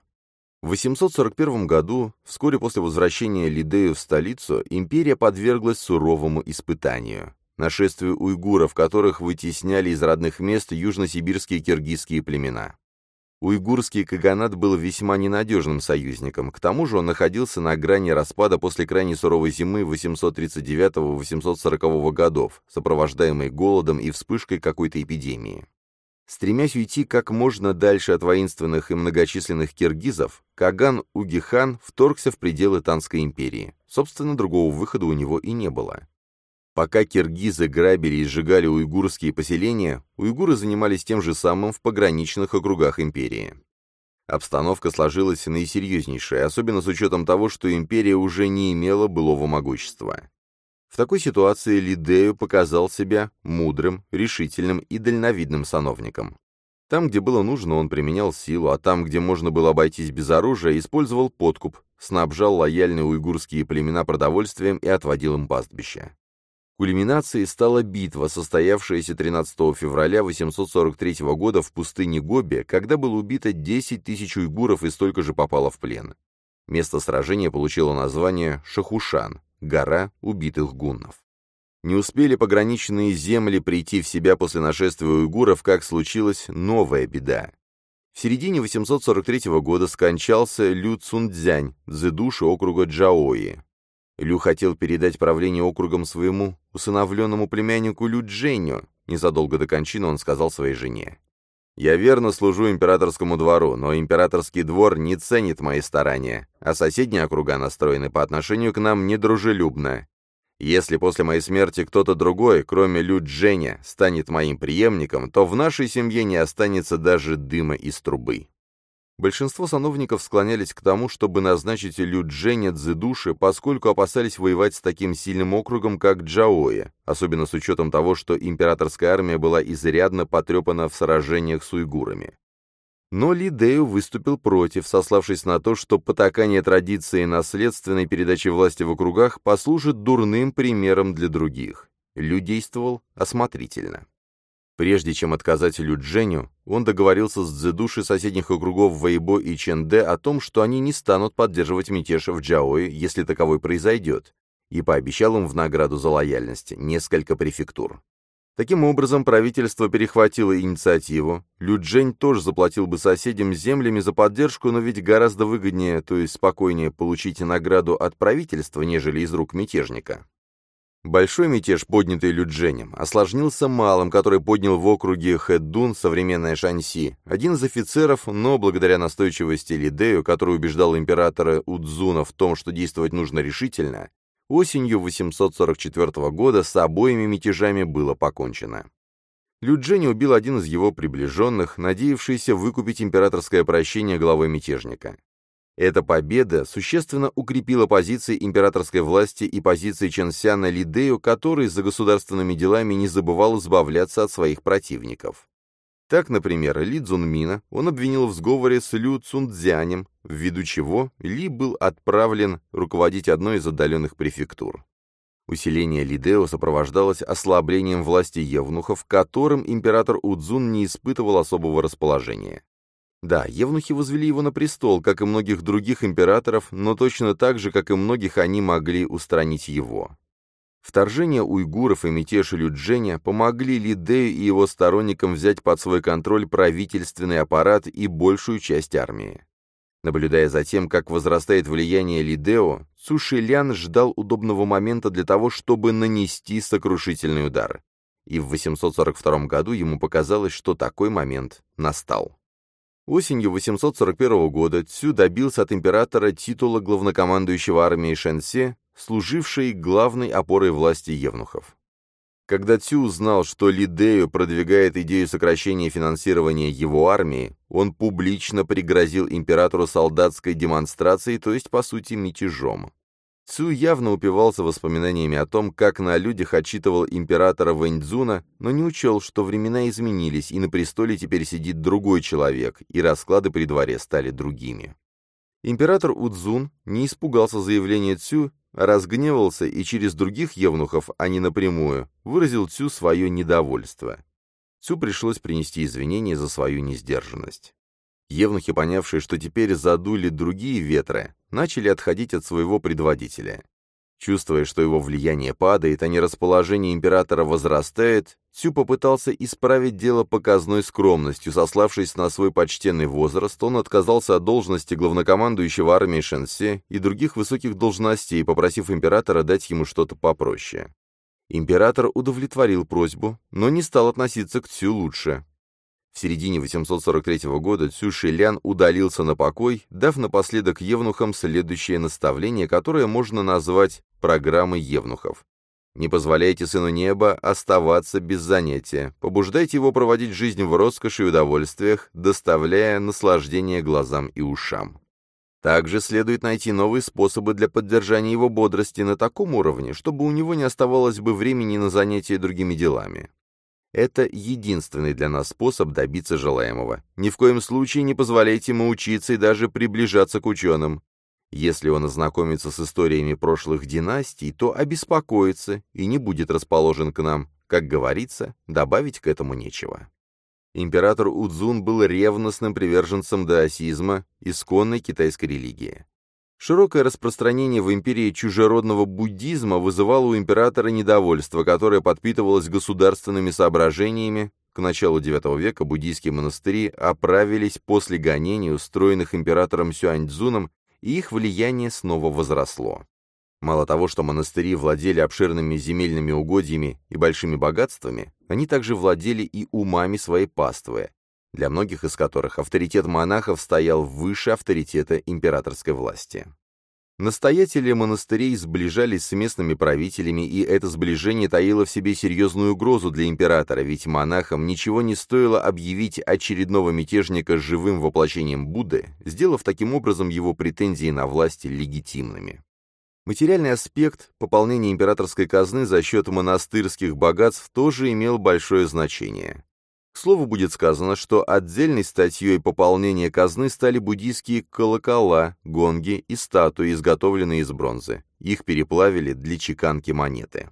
В 841 году, вскоре после возвращения Лидею в столицу, империя подверглась суровому испытанию – нашествию уйгуров, которых вытесняли из родных мест южносибирские киргизские племена. Уйгурский каганат был весьма ненадежным союзником, к тому же он находился на грани распада после крайне суровой зимы 839-840 годов, сопровождаемой голодом и вспышкой какой-то эпидемии. Стремясь уйти как можно дальше от воинственных и многочисленных киргизов, Каган Угихан вторгся в пределы Танской империи. Собственно, другого выхода у него и не было. Пока киргизы грабили и сжигали уйгурские поселения, уйгуры занимались тем же самым в пограничных округах империи. Обстановка сложилась наисерьезнейшая, особенно с учетом того, что империя уже не имела былого могущества. В такой ситуации Лидею показал себя мудрым, решительным и дальновидным сановником. Там, где было нужно, он применял силу, а там, где можно было обойтись без оружия, использовал подкуп, снабжал лояльные уйгурские племена продовольствием и отводил им пастбища. Кульминацией стала битва, состоявшаяся 13 февраля 843 года в пустыне Гоби, когда было убито 10 тысяч уйгуров и столько же попало в плен. Место сражения получило название Шахушан, гора убитых гуннов. Не успели пограничные земли прийти в себя после нашествия уйгуров, как случилась новая беда. В середине 843 года скончался Лю Цундзянь, дзэдуши округа Джаои. Лю хотел передать правление округом своему усыновленному племяннику Лю Дженю. Незадолго до кончины он сказал своей жене. «Я верно служу императорскому двору, но императорский двор не ценит мои старания, а соседние округа настроены по отношению к нам недружелюбно. Если после моей смерти кто-то другой, кроме Лю Дженя, станет моим преемником, то в нашей семье не останется даже дыма из трубы. Большинство сановников склонялись к тому, чтобы назначить Лю Дженя Цзэдуши, поскольку опасались воевать с таким сильным округом, как Джаоя, особенно с учетом того, что императорская армия была изрядно потрепана в сражениях с уйгурами. Но Ли Дэю выступил против, сославшись на то, что потакание традиции наследственной передачи власти в округах послужит дурным примером для других. Лю действовал осмотрительно. Прежде чем отказать Лю Дженю, он договорился с дзедуши соседних округов Вэйбо и Чэнде о том, что они не станут поддерживать мятеж в Джаое, если таковой произойдет, и пообещал им в награду за лояльность несколько префектур. Таким образом, правительство перехватило инициативу. Люджень тоже заплатил бы соседям землями за поддержку, но ведь гораздо выгоднее, то есть спокойнее получить награду от правительства, нежели из рук мятежника. Большой мятеж, поднятый Людженем, осложнился малым, который поднял в округе Хэддун, современная Шанси. Один из офицеров, но благодаря настойчивости Лидею, который убеждал императора Удзуна в том, что действовать нужно решительно, Осенью 844 года с обоими мятежами было покончено. Люджени убил один из его приближенных, надеявшийся выкупить императорское прощение главой мятежника. Эта победа существенно укрепила позиции императорской власти и позиции Ченсяна Лидею, который за государственными делами не забывал избавляться от своих противников. Так, например, Ли Цзунмина он обвинил в сговоре с Лю Цунцзянем, ввиду чего Ли был отправлен руководить одной из отдаленных префектур. Усиление Лидео сопровождалось ослаблением власти евнухов, которым император Удзун не испытывал особого расположения. Да, евнухи возвели его на престол, как и многих других императоров, но точно так же, как и многих, они могли устранить его. Вторжение уйгуров и мятеж Людженя помогли Лидею и его сторонникам взять под свой контроль правительственный аппарат и большую часть армии. Наблюдая за тем, как возрастает влияние Лидео, Цушилян ждал удобного момента для того, чтобы нанести сокрушительный удар. И в 842 году ему показалось, что такой момент настал. Осенью 841 года Цю добился от императора титула главнокомандующего армией Шэньсе служившей главной опорой власти евнухов. Когда Цю узнал, что Лидею продвигает идею сокращения финансирования его армии, он публично пригрозил императору солдатской демонстрацией, то есть, по сути, мятежом. Цю явно упивался воспоминаниями о том, как на людях отчитывал императора Вэньцзуна, но не учел, что времена изменились, и на престоле теперь сидит другой человек, и расклады при дворе стали другими. Император Удзун не испугался заявления Цю разгневался и через других евнухов, а не напрямую, выразил Цю свое недовольство. Цю пришлось принести извинения за свою несдержанность. Евнухи, понявшие, что теперь задули другие ветры, начали отходить от своего предводителя. Чувствуя, что его влияние падает, а не расположение императора возрастает, Цю попытался исправить дело показной скромностью, сославшись на свой почтенный возраст, он отказался от должности главнокомандующего армией Шэньсе и других высоких должностей, попросив императора дать ему что-то попроще. Император удовлетворил просьбу, но не стал относиться к Цю лучше. В середине 843 года Цю Шилян удалился на покой, дав напоследок евнухам следующее наставление, которое можно назвать программой евнухов. Не позволяйте сыну неба оставаться без занятия, побуждайте его проводить жизнь в роскоши и удовольствиях, доставляя наслаждение глазам и ушам. Также следует найти новые способы для поддержания его бодрости на таком уровне, чтобы у него не оставалось бы времени на занятия другими делами. Это единственный для нас способ добиться желаемого. Ни в коем случае не позволяйте ему учиться и даже приближаться к ученым. Если он ознакомится с историями прошлых династий, то обеспокоится и не будет расположен к нам. Как говорится, добавить к этому нечего. Император Удзун был ревностным приверженцем даосизма, исконной китайской религии. Широкое распространение в империи чужеродного буддизма вызывало у императора недовольство, которое подпитывалось государственными соображениями. К началу IX века буддийские монастыри оправились после гонений, устроенных императором Сюаньцзуном, и их влияние снова возросло. Мало того, что монастыри владели обширными земельными угодьями и большими богатствами, они также владели и умами своей паствы, для многих из которых авторитет монахов стоял выше авторитета императорской власти. Настоятели монастырей сближались с местными правителями, и это сближение таило в себе серьезную угрозу для императора, ведь монахам ничего не стоило объявить очередного мятежника живым воплощением Будды, сделав таким образом его претензии на власть легитимными. Материальный аспект пополнения императорской казны за счет монастырских богатств тоже имел большое значение. К слову, будет сказано, что отдельной статьей пополнения казны стали буддийские колокола, гонги и статуи, изготовленные из бронзы. Их переплавили для чеканки монеты.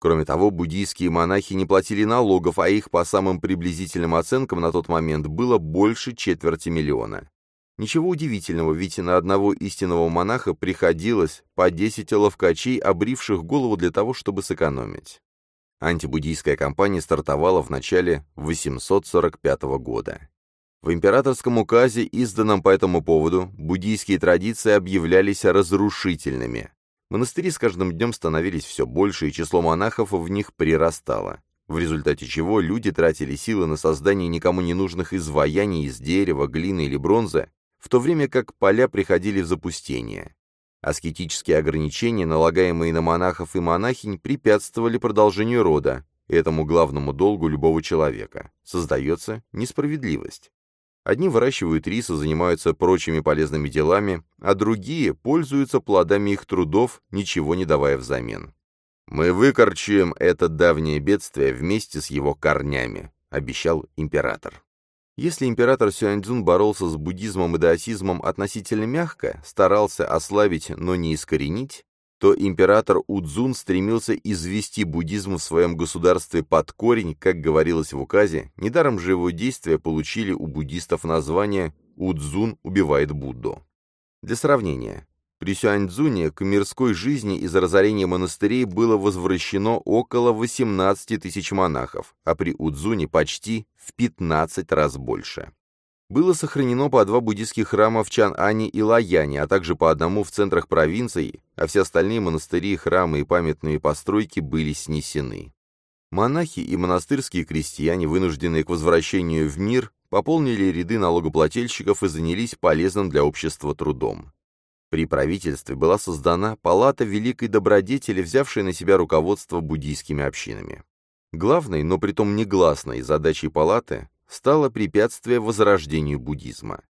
Кроме того, буддийские монахи не платили налогов, а их, по самым приблизительным оценкам на тот момент, было больше четверти миллиона. Ничего удивительного, ведь на одного истинного монаха приходилось по 10 ловкачей, обривших голову для того, чтобы сэкономить. Антибуддийская кампания стартовала в начале 845 года. В императорском указе, изданном по этому поводу, буддийские традиции объявлялись разрушительными. Монастыри с каждым днем становились все больше, и число монахов в них прирастало, в результате чего люди тратили силы на создание никому не нужных изваяний из дерева, глины или бронзы, в то время как поля приходили в запустение. Аскетические ограничения, налагаемые на монахов и монахинь, препятствовали продолжению рода, этому главному долгу любого человека. Создается несправедливость. Одни выращивают рис и занимаются прочими полезными делами, а другие пользуются плодами их трудов, ничего не давая взамен. «Мы выкорчуем это давнее бедствие вместе с его корнями», — обещал император. Если император Сюаньцзун боролся с буддизмом и даосизмом относительно мягко, старался ослабить, но не искоренить, то император Удзун стремился извести буддизм в своем государстве под корень, как говорилось в указе, недаром же его действия получили у буддистов название «Удзун убивает Будду». Для сравнения, при Сюаньцзуне к мирской жизни из разорения монастырей было возвращено около 18 тысяч монахов, а при Удзуне почти в 15 раз больше. Было сохранено по два буддийских храма в Чан-Ане и Лаяне, а также по одному в центрах провинций, а все остальные монастыри, храмы и памятные постройки были снесены. Монахи и монастырские крестьяне, вынужденные к возвращению в мир, пополнили ряды налогоплательщиков и занялись полезным для общества трудом. При правительстве была создана Палата Великой Добродетели, взявшая на себя руководство буддийскими общинами. Главной, но притом негласной задачей палаты стало препятствие возрождению буддизма.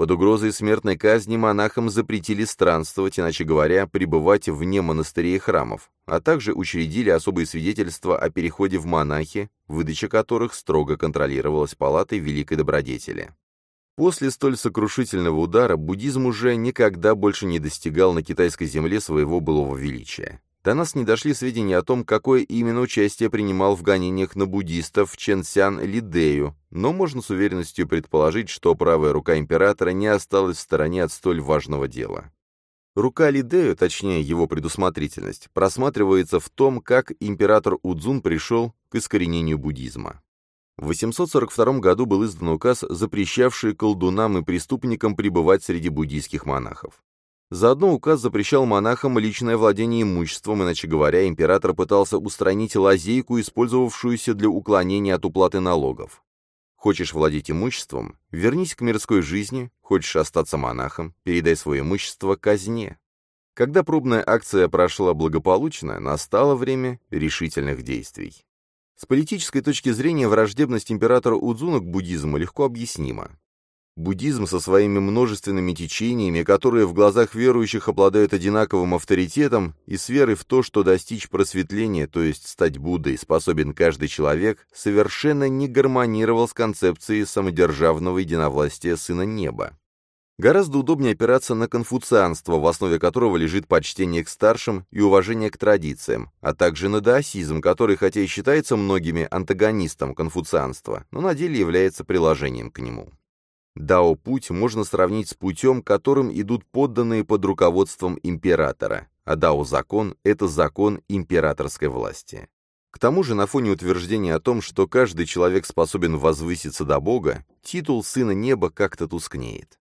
Под угрозой смертной казни монахам запретили странствовать, иначе говоря, пребывать вне монастырей и храмов, а также учредили особые свидетельства о переходе в монахи, выдача которых строго контролировалась палатой Великой Добродетели. После столь сокрушительного удара буддизм уже никогда больше не достигал на китайской земле своего былого величия. До нас не дошли сведения о том, какое именно участие принимал в гонениях на буддистов Ченсян Лидею, но можно с уверенностью предположить, что правая рука императора не осталась в стороне от столь важного дела. Рука Лидею, точнее его предусмотрительность, просматривается в том, как император Удзун пришел к искоренению буддизма. В 842 году был издан указ, запрещавший колдунам и преступникам пребывать среди буддийских монахов. Заодно указ запрещал монахам личное владение имуществом, иначе говоря, император пытался устранить лазейку, использовавшуюся для уклонения от уплаты налогов. Хочешь владеть имуществом? Вернись к мирской жизни. Хочешь остаться монахом? Передай свое имущество казне. Когда пробная акция прошла благополучно, настало время решительных действий. С политической точки зрения враждебность императора Удзуна к буддизму легко объяснима. Буддизм со своими множественными течениями, которые в глазах верующих обладают одинаковым авторитетом, и с верой в то, что достичь просветления, то есть стать Буддой, способен каждый человек, совершенно не гармонировал с концепцией самодержавного единовластия Сына Неба. Гораздо удобнее опираться на конфуцианство, в основе которого лежит почтение к старшим и уважение к традициям, а также на даосизм, который, хотя и считается многими антагонистом конфуцианства, но на деле является приложением к нему. Дао-путь можно сравнить с путем, которым идут подданные под руководством императора, а дао-закон – это закон императорской власти. К тому же, на фоне утверждения о том, что каждый человек способен возвыситься до Бога, титул Сына Неба как-то тускнеет.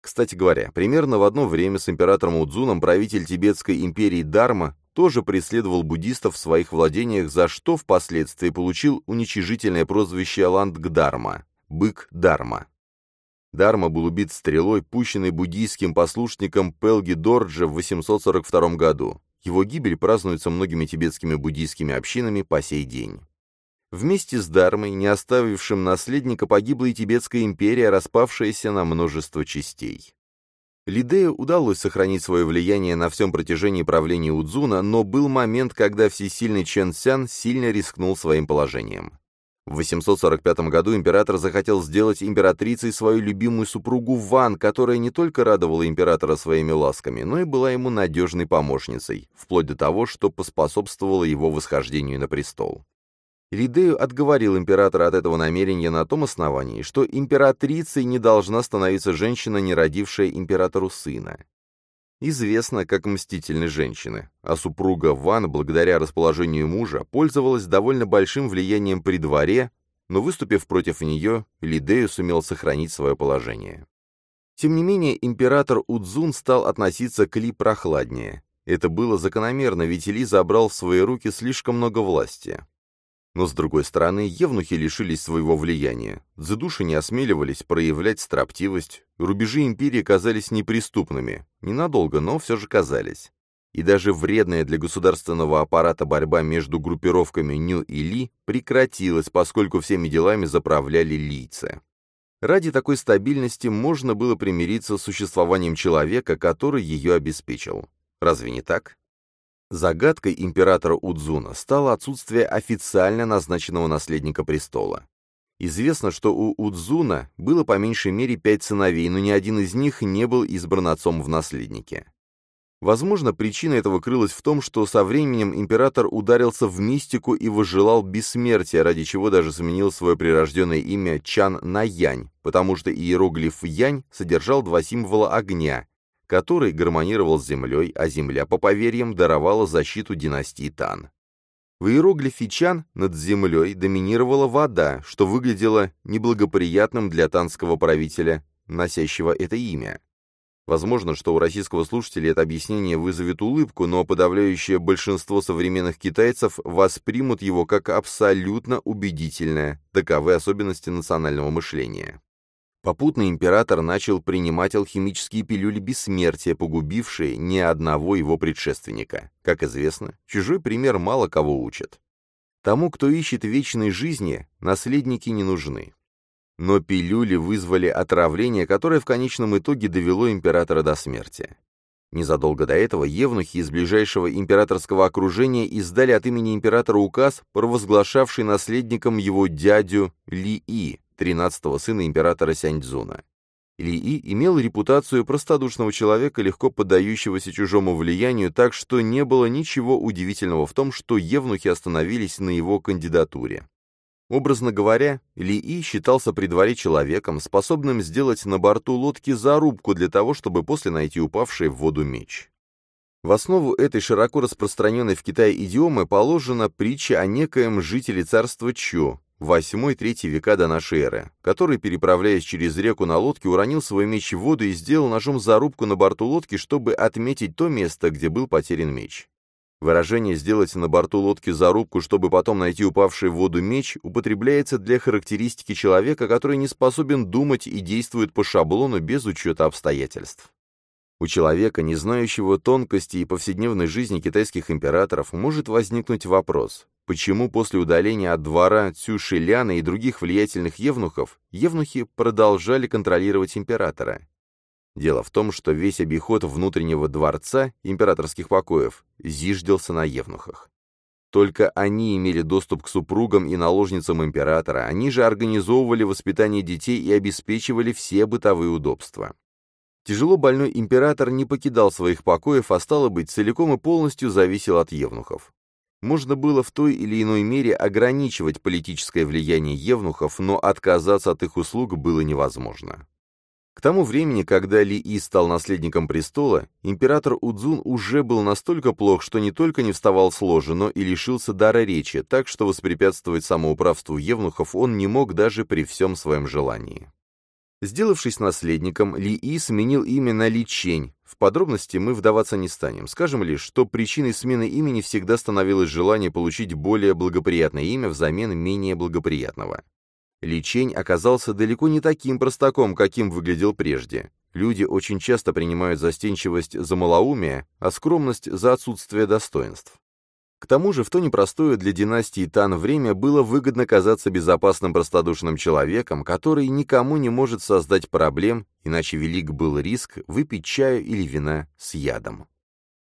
Кстати говоря, примерно в одно время с императором Удзуном правитель тибетской империи Дарма тоже преследовал буддистов в своих владениях, за что впоследствии получил уничижительное прозвище Ландгдарма – «бык Дарма». Дарма был убит стрелой, пущенной буддийским послушником Пелги Дорджа в 842 году. Его гибель празднуется многими тибетскими буддийскими общинами по сей день. Вместе с Дармой, не оставившим наследника, погибла и Тибетская империя, распавшаяся на множество частей. Лидею удалось сохранить свое влияние на всем протяжении правления Удзуна, но был момент, когда всесильный Чен Сян сильно рискнул своим положением. В 845 году император захотел сделать императрицей свою любимую супругу Ван, которая не только радовала императора своими ласками, но и была ему надежной помощницей, вплоть до того, что поспособствовало его восхождению на престол. Лидею отговорил императора от этого намерения на том основании, что императрицей не должна становиться женщина, не родившая императору сына известна как мстительной женщины, а супруга Ван, благодаря расположению мужа, пользовалась довольно большим влиянием при дворе, но, выступив против нее, Лидею сумел сохранить свое положение. Тем не менее, император Удзун стал относиться к Ли прохладнее. Это было закономерно, ведь Ли забрал в свои руки слишком много власти. Но, с другой стороны, евнухи лишились своего влияния. Дзедуши не осмеливались проявлять строптивость, рубежи империи казались неприступными. Ненадолго, но все же казались. И даже вредная для государственного аппарата борьба между группировками Ню и Ли прекратилась, поскольку всеми делами заправляли лийцы. Ради такой стабильности можно было примириться с существованием человека, который ее обеспечил. Разве не так? Загадкой императора Удзуна стало отсутствие официально назначенного наследника престола. Известно, что у Удзуна было по меньшей мере пять сыновей, но ни один из них не был избран отцом в наследнике. Возможно, причина этого крылась в том, что со временем император ударился в мистику и возжелал бессмертия, ради чего даже заменил свое прирожденное имя Чан на Янь, потому что иероглиф Янь содержал два символа огня, который гармонировал с землей, а земля, по поверьям, даровала защиту династии Тан. В иероглифе Чан над землей доминировала вода, что выглядело неблагоприятным для танского правителя, носящего это имя. Возможно, что у российского слушателя это объяснение вызовет улыбку, но подавляющее большинство современных китайцев воспримут его как абсолютно убедительное, таковы особенности национального мышления. Попутно император начал принимать алхимические пилюли бессмертия, погубившие ни одного его предшественника. Как известно, чужой пример мало кого учит. Тому, кто ищет вечной жизни, наследники не нужны. Но пилюли вызвали отравление, которое в конечном итоге довело императора до смерти. Незадолго до этого евнухи из ближайшего императорского окружения издали от имени императора указ, провозглашавший наследником его дядю Ли-И, тринадцатого сына императора Сяньцзуна. И имел репутацию простодушного человека, легко поддающегося чужому влиянию, так что не было ничего удивительного в том, что евнухи остановились на его кандидатуре. Образно говоря, Ли И считался при дворе человеком, способным сделать на борту лодки зарубку для того, чтобы после найти упавший в воду меч. В основу этой широко распространенной в Китае идиомы положена притча о некоем жителе царства Чу, 8-3 века до нашей эры, который, переправляясь через реку на лодке, уронил свой меч в воду и сделал ножом зарубку на борту лодки, чтобы отметить то место, где был потерян меч. Выражение «сделать на борту лодки зарубку, чтобы потом найти упавший в воду меч» употребляется для характеристики человека, который не способен думать и действует по шаблону без учета обстоятельств. У человека, не знающего тонкости и повседневной жизни китайских императоров, может возникнуть вопрос, почему после удаления от двора Цюшиляна и других влиятельных евнухов, евнухи продолжали контролировать императора. Дело в том, что весь обиход внутреннего дворца, императорских покоев, зиждился на евнухах. Только они имели доступ к супругам и наложницам императора, они же организовывали воспитание детей и обеспечивали все бытовые удобства. Тяжело больной император не покидал своих покоев, а стало быть, целиком и полностью зависел от евнухов. Можно было в той или иной мере ограничивать политическое влияние евнухов, но отказаться от их услуг было невозможно. К тому времени, когда Ли И стал наследником престола, император Удзун уже был настолько плох, что не только не вставал с ложи, но и лишился дара речи, так что воспрепятствовать самоуправству евнухов он не мог даже при всем своем желании. Сделавшись наследником, Ли И сменил имя на Ли Чень. В подробности мы вдаваться не станем. Скажем лишь, что причиной смены имени всегда становилось желание получить более благоприятное имя взамен менее благоприятного. Личень оказался далеко не таким простаком, каким выглядел прежде. Люди очень часто принимают застенчивость за малоумие, а скромность за отсутствие достоинств. К тому же в то непростое для династии Тан время было выгодно казаться безопасным простодушным человеком, который никому не может создать проблем, иначе велик был риск выпить чаю или вина с ядом.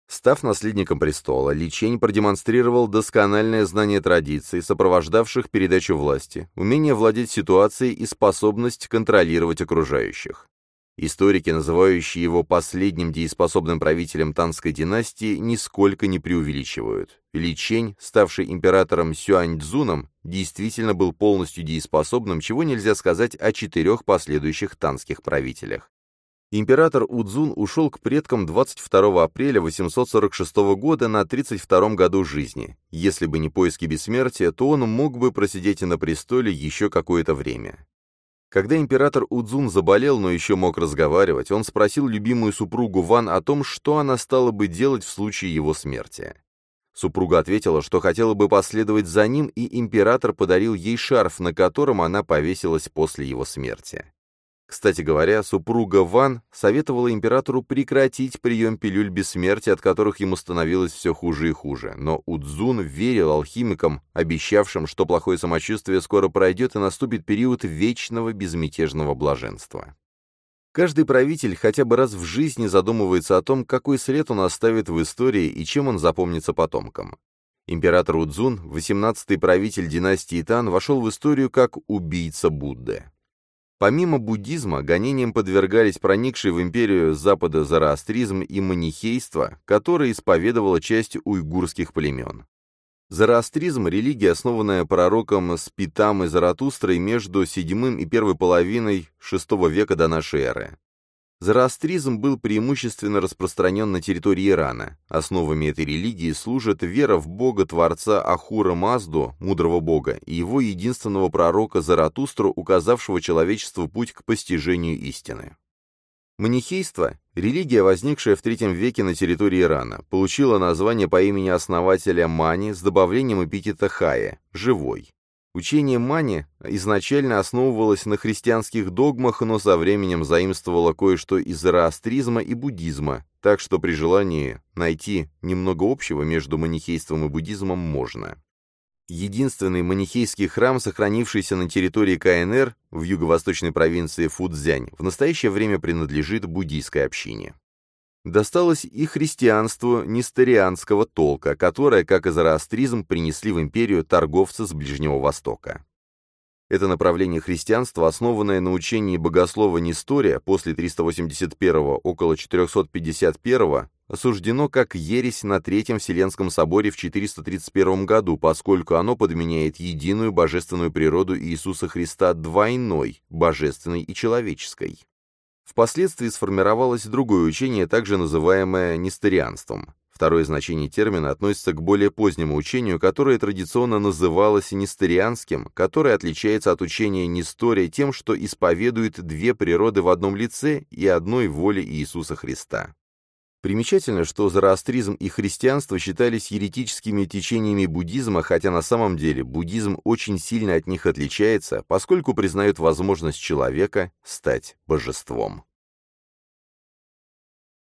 Став наследником престола, Ли Чень продемонстрировал доскональное знание традиций, сопровождавших передачу власти, умение владеть ситуацией и способность контролировать окружающих. Историки, называющие его последним дееспособным правителем Танской династии, нисколько не преувеличивают. Ли Чень, ставший императором Сюаньцзуном, действительно был полностью дееспособным, чего нельзя сказать о четырех последующих танских правителях. Император Удзун ушел к предкам 22 апреля 846 года на 32 году жизни. Если бы не поиски бессмертия, то он мог бы просидеть на престоле еще какое-то время. Когда император Удзун заболел, но еще мог разговаривать, он спросил любимую супругу Ван о том, что она стала бы делать в случае его смерти. Супруга ответила, что хотела бы последовать за ним, и император подарил ей шарф, на котором она повесилась после его смерти. Кстати говоря, супруга Ван советовала императору прекратить прием пилюль бессмертия, от которых ему становилось все хуже и хуже, но Удзун верил алхимикам, обещавшим, что плохое самочувствие скоро пройдет и наступит период вечного безмятежного блаженства. Каждый правитель хотя бы раз в жизни задумывается о том, какой след он оставит в истории и чем он запомнится потомкам. Император Удзун, 18-й правитель династии Тан, вошел в историю как убийца Будды. Помимо буддизма, гонениям подвергались проникшие в империю Запада зороастризм и манихейство, которое исповедовала часть уйгурских племен. Зороастризм – религия, основанная пророком Спитам и Заратустрой между VII и первой половиной VI века до нашей эры. Зороастризм был преимущественно распространен на территории Ирана. Основами этой религии служат вера в бога-творца Ахура Мазду, мудрого бога, и его единственного пророка Заратустру, указавшего человечеству путь к постижению истины. Манихейство, религия, возникшая в III веке на территории Ирана, получила название по имени основателя Мани с добавлением эпитета Хая – «живой». Учение Мани изначально основывалось на христианских догмах, но со временем заимствовало кое-что из зороастризма и буддизма, так что при желании найти немного общего между манихейством и буддизмом можно. Единственный манихейский храм, сохранившийся на территории КНР в юго-восточной провинции Фудзянь, в настоящее время принадлежит буддийской общине досталось и христианству нестерианского толка, которое, как и зороастризм, принесли в империю торговцы с Ближнего Востока. Это направление христианства, основанное на учении богослова Нестория после 381 около 451 осуждено как ересь на Третьем Вселенском соборе в 431 году, поскольку оно подменяет единую божественную природу Иисуса Христа двойной, божественной и человеческой. Впоследствии сформировалось другое учение, также называемое несторианством. Второе значение термина относится к более позднему учению, которое традиционно называлось несторианским, которое отличается от учения Нестория тем, что исповедует две природы в одном лице и одной воле Иисуса Христа. Примечательно, что зороастризм и христианство считались еретическими течениями буддизма, хотя на самом деле буддизм очень сильно от них отличается, поскольку признает возможность человека стать божеством.